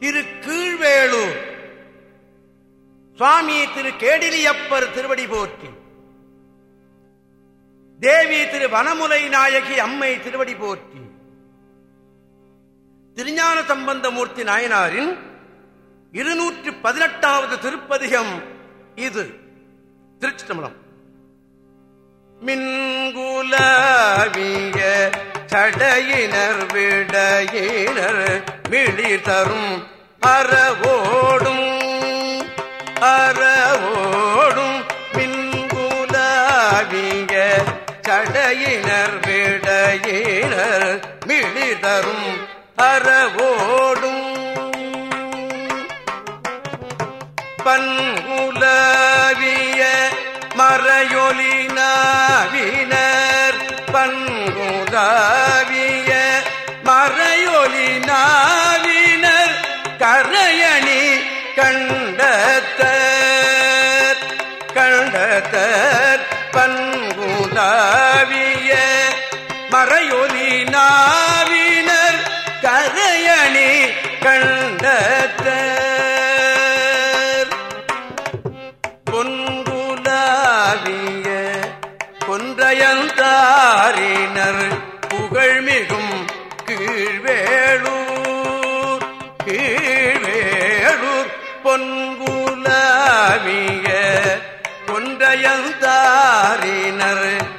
திரு கீழ்வேளூர் சுவாமி திரு கேடிலியப்பர் திருவடி போற்றி. தேவி திரு வனமுலை நாயகி அம்மை திருவடி போற்றி. திருஞான சம்பந்தமூர்த்தி நாயனாரின் இருநூற்றி பதினெட்டாவது திருப்பதிகம் இது. திருச்சிதம்பரம் மின்குலவிய சடையினர் விடையினர் விழி தரும் அறவோடும் அறவோடும் மின்குலவிய சடையினர் விடையினர் விழி தரும் அறவோடும். பன்குலவிய மறையொலி நாவினர் பன்குலவிய கொன்றையந்தாரினர்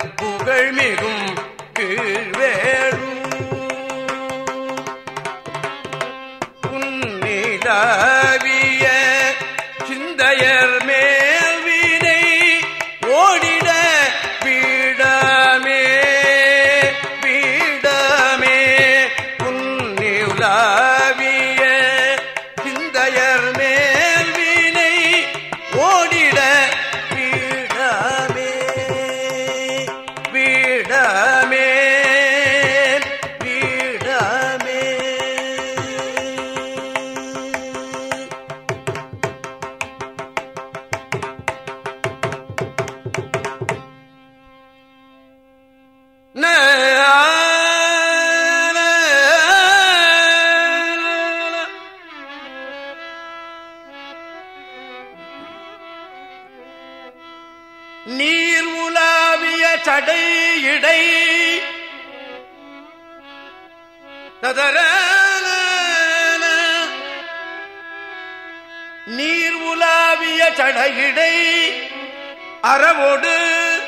அறவோடு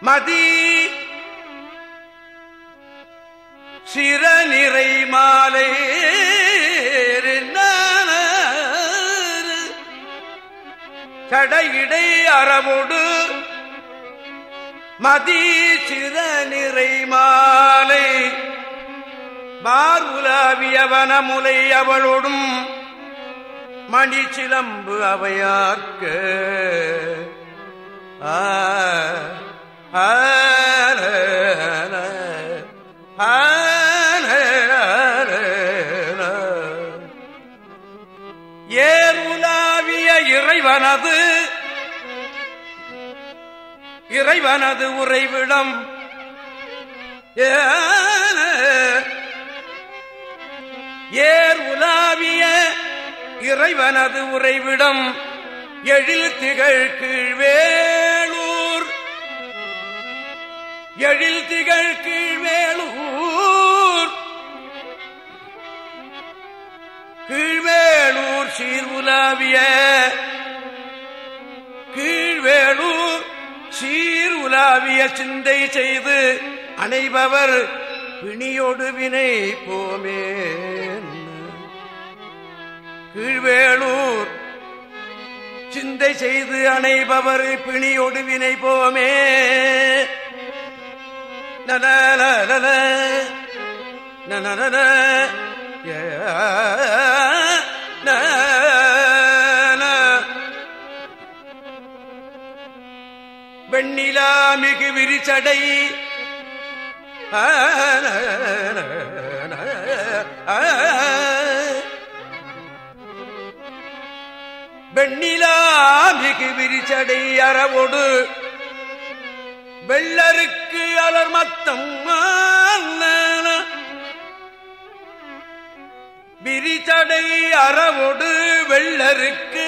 மதி. சிறநிறை மாலை சடையிடை அறவோடு மதி. சிறநிறை மாலை. பார்வுலாவியவனமுலை அவளோடும் மணி சிலம்பு அவையார்க்க. ஆ ஏர் இறைவனது இறைவனது உறைவிடம். ஏர் உலாவிய இறைவனது உறைவிடம் எழில் திகழ் கீழ்வே எழில் திகழ் கீழ்வேளூர் கீழ்வேளூர் சீர்வுலாவிய கீழ்வேளூர் சீர் உலாவிய சிந்தை செய்து அணைபவர் பிணியோடு வினை போமே கீழ்வேளூர் சிந்தை செய்து அணைபவர் பிணியொடுவினை போமே. வெண்ணிலா மிகு விரிச்சடை. வெண்ணிலா மிகு விரிச்சடை அறவோடு. வெள்ளருக்கு அலர் மத்தம் விரிசடை அறவொடு வெள்ளருக்கு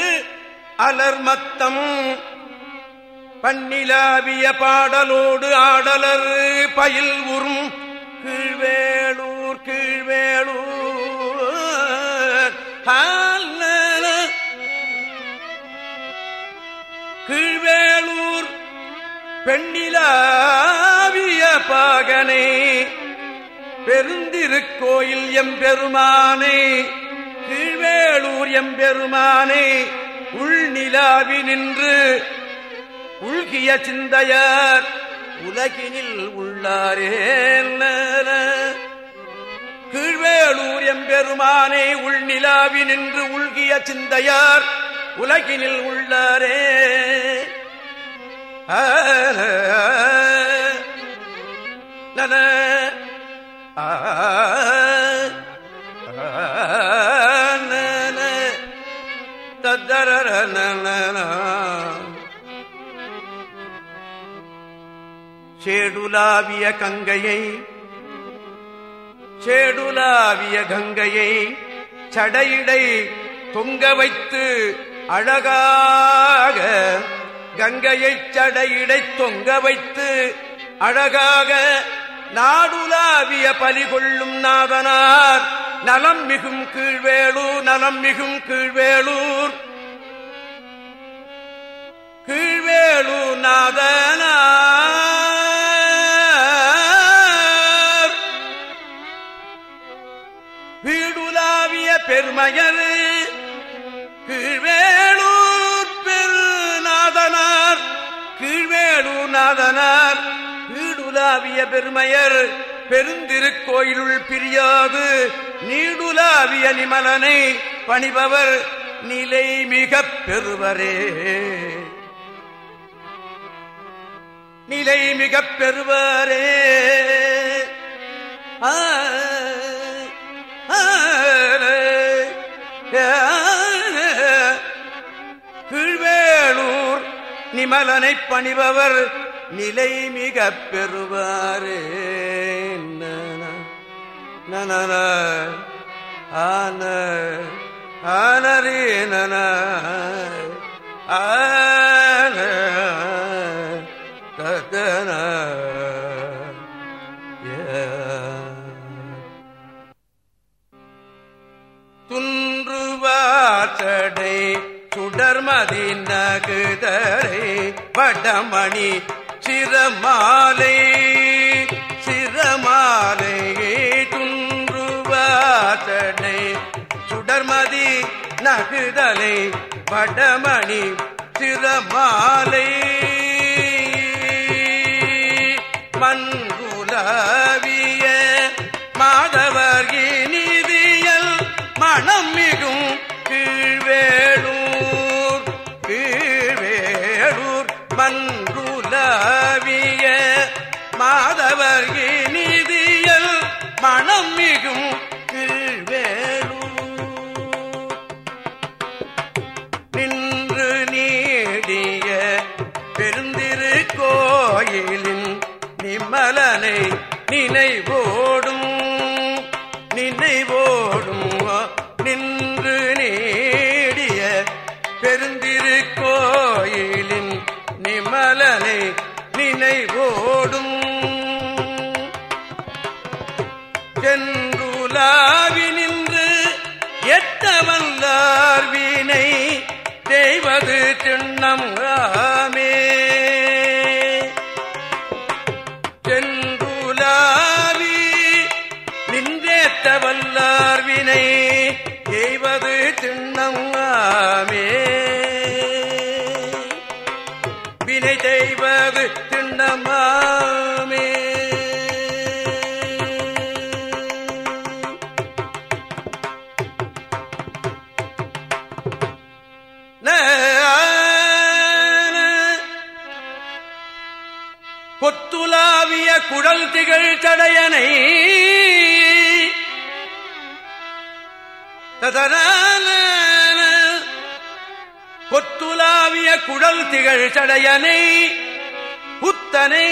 அலர்மத்தம் பண்ணிலாவிய பாடலோடு ஆடலர் பயில் உறும் கீழ்வேளூர் கீழ்வேளூர் பாகனை பெருந்திருக்கோயில் எம்பெருமானே கீழ்வேளூர் எம்பெருமானே உள்நிலாவி நின்று உள்கிய சிந்தையார் உலகினில் உள்ளாரே கீழ்வேளூர் எம்பெருமானே உள்நிலாவி நின்று உள்கிய சிந்தையார் உலகினில் உள்ளாரே. ஆ, நன ஆ, ஆ, சேடுலாவிய கங்கையை சேடுலாவிய கங்கையை சடையிடை தொங்க வைத்து அழகாக கங்கையைச் சடையிடை தொங்க வைத்து அழகாக நாடுலாவிய பலி கொள்ளும் நாதனார். நலம் மிகும் கீழ்வேளூர் நலம் மிகும் கீழ்வேளூர். கீழ்வேளூர் நாதனார். வீடுலாவிய பெருமையர். கீழ்வேளூர் பெருநாதனார். கீழ்வேளூர் நாதனார். நீடுலாவிய பெருமையர் பெருந்திருக்கோயிலுள் பிரியாது நீடுலாவிய நிமலனை பணிபவர் நிலை மிகப் பெறுவரே நிலை மிகப் பெறுவரே ஆ, ஆ, கீழ்வேளூர் நிமலனைப் பணிபவர் நிலை மிக பெறுவாரே நன, ஆன ஆனரே நன ஆன ததன ஏ. சுடர்மதி நகுதரை வடமணி சிரமாலை சிரமாலையே துன்றுவாசடை சுடர்மதி நகுதலை படமணி சிரமாலை. கோயிலின் நிமலனை நினைவோடும் நினைவோடும் நின்று நேடிய பெருந்திரு கோயிலின் நிமலனை நினைவோடும். சென்றுலாவி நின்று எட்ட வல்லார் வீணை செய்வது திண்ணம் குழல் திகழ் தடையனை. ததரான பொத்துலாவிய குழல் திகழ் தடையனை. புத்தனை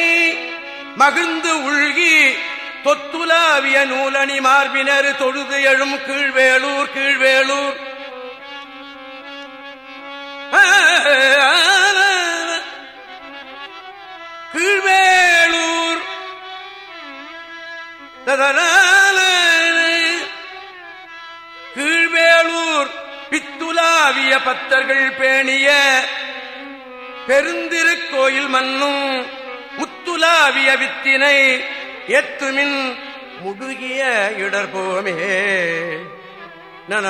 மகிழ்ந்து உள்கி தொத்துலாவிய நூலணி மார்பினர் தொழுது எழும் கீழ்வேளூர் கீழ்வேளூர். கீழ்வேளூர் கீழ்வேளூர் பித்துலாவிய பத்தர்கள் பேணிய பெருந்திருக்கோயில் மன்னும் முத்துலாவிய வித்தினை எத்துமின் முடுகிய இடர்போமே. நன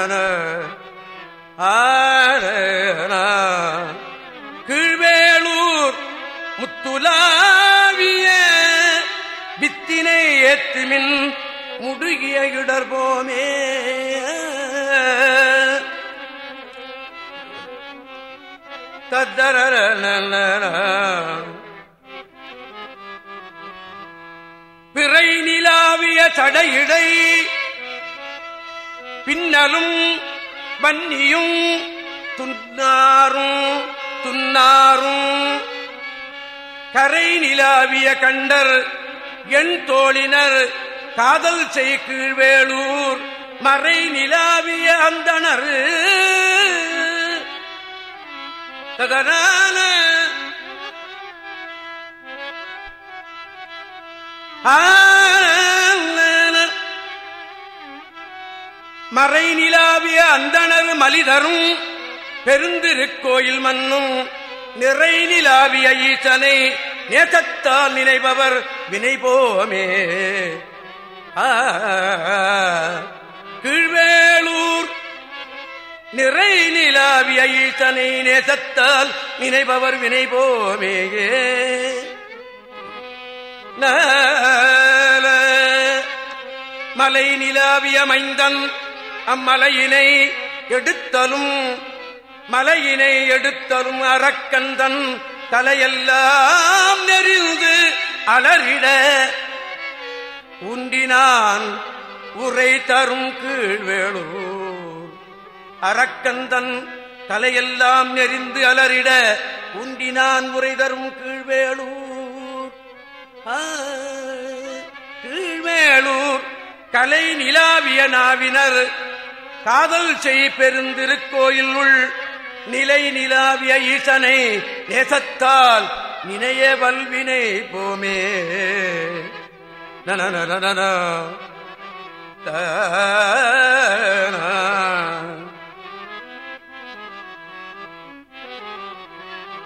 கீழ்வேளூர் முத்துலாவிய வித்தினை ஏத்துமின் முடுகிய இடர்போமே. தத்தர பிறை நிலாவிய தடையிடை பின்னலும் வன்னியும் துன்னாரும் துன்னாரும். கரை நிலாவிய கண்டர் எண் தோழினர் காதல் செய் கீழ்வேளூர் மறை நிலாவிய அந்தனர் ததனான மறை நிலாவிய அந்தனர் மலிதரும் பெருந்திருக்கோயில் மன்னும் நிறை நிலாவிய ஈசனை நேசத்தால் நினைபவர் வினைபோமே கீழ்வேளூர் நிறை நிலாவிய ஈசனை நேசத்தால் நினைபவர் வினைபோமேயே மலை நிலாவிய மைந்தன் அம்மலையினை எடுத்தலும் மலையினை எடுத்தலும் அறக்கந்தன் தலையெல்லாம் நெறிந்து அலறிட உண்டினான் உரை தரும் கீழ்வேளூர். அறக்கந்தன் தலையெல்லாம் நெறிந்து அலறிட உண்டினான் உரை தரும் கீழ்வேளூர். கீழ்வேளூர் கலை நிலாவிய நாவினர் காதல் செய் பெருந்திருக்கோயில் உள் நிலை நிலாவிய ஈசனை நேசத்தால் நினைய வல்வினை போமே. நன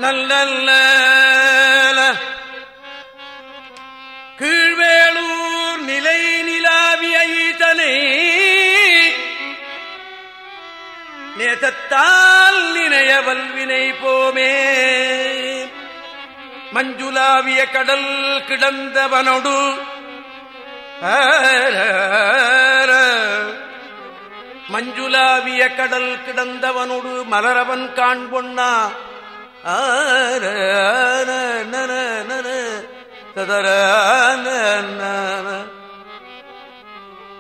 நல்ல வேதத்தால் நினைய வல்வினை போமே. மஞ்சுலாவிய கடல் கிடந்தவனொடு. மஞ்சுலாவிய கடல் கிடந்தவனோடு மலரவன் காண்பொன்னா.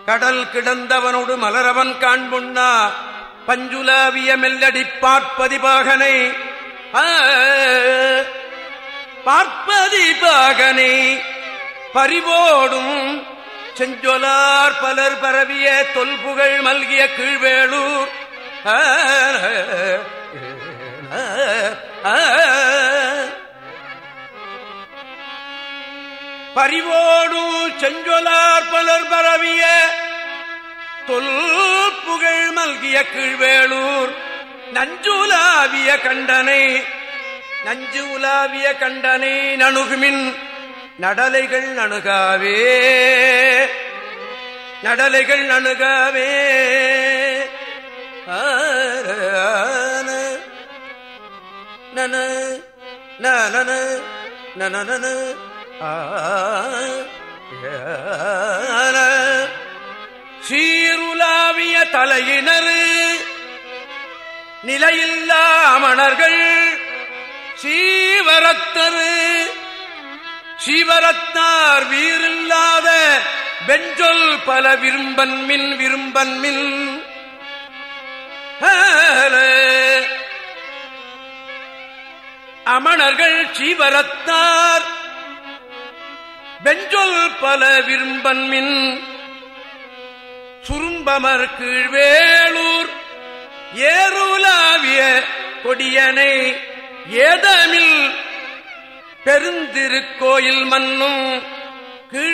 கடல் கிடந்தவனோடு மலரவன் காண்பொன்னா. பஞ்சுலாவிய மெல்லடி பார்ப்பதிபாகனை. பார்ப்பதிபாகனை. பறிவோடும் செஞ்சொலார் பலர் பரவிய தொல்புகழ் மல்கிய கீழ்வேளூர். பறிவோடும் செஞ்சொலார் பலர் பரவிய தொல் புகழ் மல்கிய கீழ்வேளூர் நஞ்சுலாவிய கண்டனை நஞ்சு உலாவிய கண்டனை நணுகுமின் நடலைகள் நணுகாவே நடலைகள் நணுகாவே. நன நன நன சீருலாவிய தலையினர் நிலையில்லா அமணர்கள் சீவரத்தரு சீவரத்தார் வீரில்லாத வெஞ்சொல் பல விரும்பன் மின் விரும்பன் மின். அமணர்கள் சீவரத்தார் பெஞ்சொல் பல விரும்பன்மின் சுரும்பமர் கீழ்வேளூர். ஏருலாவிய கொடியனை ஏதமில் பெருந்திருக்கோயில் மன்னும் கீழ்